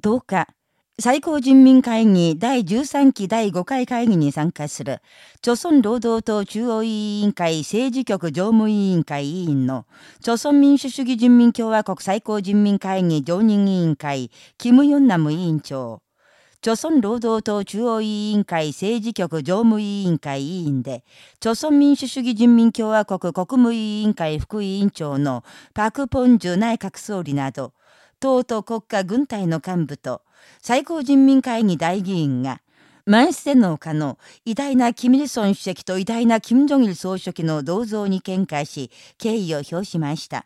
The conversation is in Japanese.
10日、最高人民会議第13期第5回会議に参加する、朝鮮労働党中央委員会政治局常務委員会委員の、朝鮮民主主義人民共和国最高人民会議常任委員会、キム・ヨンナム委員長、朝鮮労働党中央委員会政治局常務委員会委員で、朝鮮民主主義人民共和国国務委員会副委員長のパク・ポンジュ内閣総理など、党と国家軍隊の幹部と、最高人民会議大議員が、万世の丘の偉大なキム・イルソン主席と偉大なキム・ジョギル総書記の銅像に献花し、敬意を表しました。